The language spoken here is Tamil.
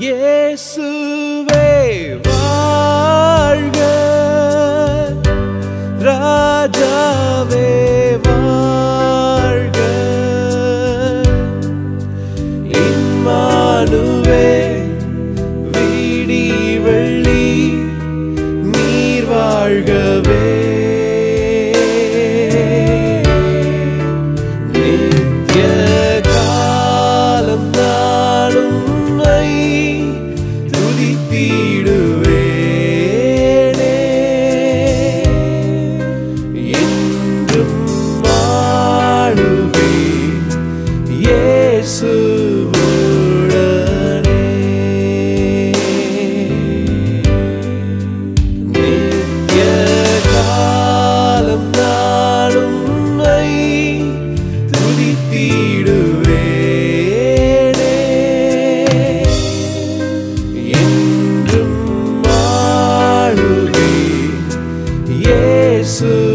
இயேசுவே வாழ்க. ராஜாவே வாழ்க. இம்மானுவே வீடி வெள்ளி நீர் வாழ்கவே. 夜色